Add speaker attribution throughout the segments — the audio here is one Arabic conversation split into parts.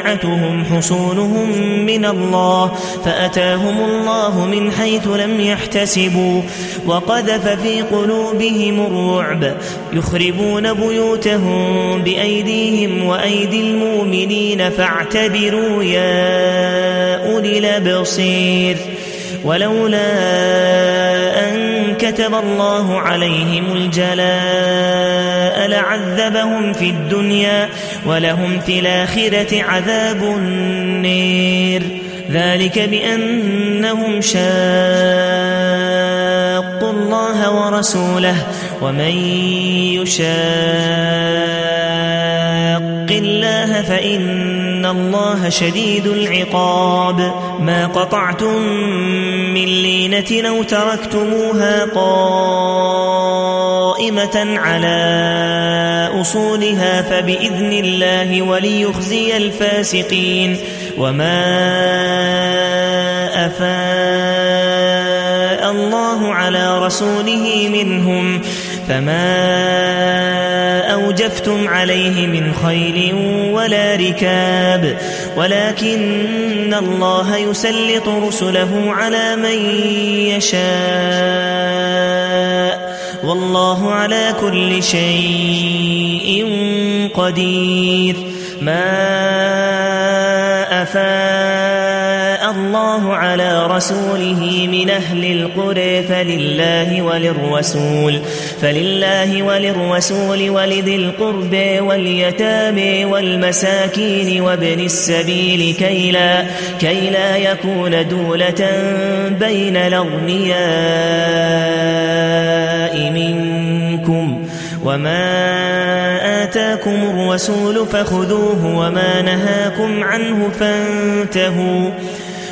Speaker 1: وشيعتهم حصونهم من الله فأتاهم الله من حيث لم يحتسبوا وقذف في قلوبهم الرعب يخربون بيوتهم بأيديهم وأيدي المؤمنين فاعتبروا يا أولي الابصير ولولا أن كتب الله عليهم الجلال ولعذبهم في الدنيا ولهم في الآخرة عذاب النير ذلك بأنهم شاقوا الله ورسوله ومن يشاق الله فإن الله شديد العقاب ما قطعتم من لينة لو تركتموها قال قائمة على أصولها فبإذن الله وليخزي الفاسقين وما أفاء الله على رسوله منهم فما أوجفتم عليه من خيل ولا ركاب ولكن الله يسلط رسله على من يشاء والله على كل شيء قدير ما أفاد الله على رسوله من أهل القرى فلله وللرسول, فلله وللرسول ولذي القربى واليتامى والمساكين وابن السبيل كي لا, كي لا يكون دولة بين الأغنياء منكم وما اتاكم الرسول فخذوه وما نهاكم عنه فانتهوا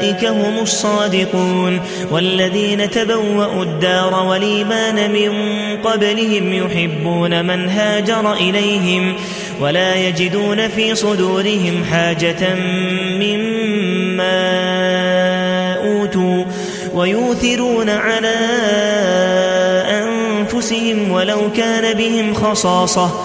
Speaker 1: أولئك هم الصادقون والذين تبوأوا الدار والإيمان من قبلهم يحبون من هاجر إليهم ولا يجدون في صدورهم حاجة مما أوتوا ويوثرون على أنفسهم ولو كان بهم خصاصة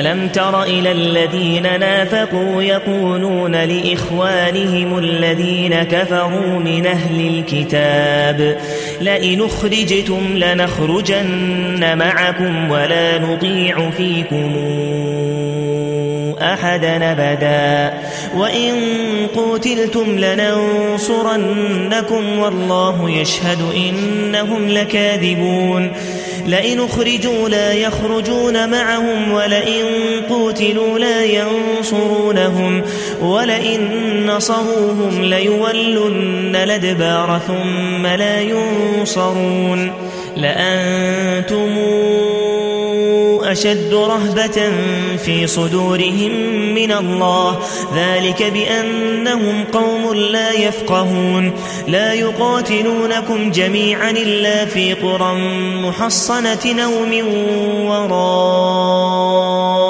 Speaker 1: ألم تر إلى الذين نافقوا يقولون لإخوانهم الذين كفروا من أهل الكتاب لئن اخرجتم لنخرجن معكم ولا نطيع فيكم أحدا ابدا وإن قتلتم لننصرنكم والله يشهد إنهم لكاذبون لئن اخرجوا لا يخرجون معهم ولئن قوتلوا لا ينصرونهم ولئن نصروهم ليولن الادبار ثم لا ينصرون لانتم أشد رهبة في صدورهم من الله ذلك بأنهم قوم لا يفقهون لا يقاتلونكم جميعا إلا في قرى محصنة نوم وراء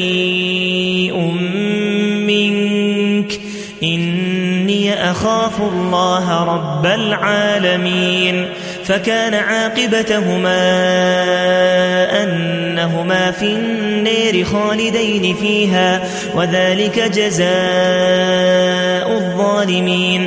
Speaker 1: بريء منك إني أخاف الله رب العالمين فكان عاقبتهما أنهما في النير خالدين فيها وذلك جزاء الظالمين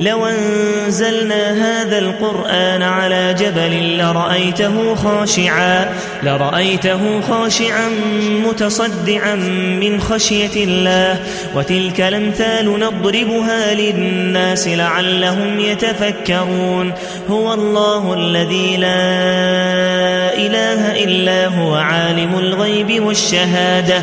Speaker 1: لو انزلنا هذا القرآن على جبل لرأيته خاشعا, لرأيته خاشعا متصدعا من خشية الله وتلك الامثال نضربها للناس لعلهم يتفكرون هو الله الذي لا إله إلا هو عالم الغيب والشهادة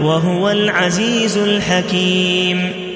Speaker 1: وهو العزيز الحكيم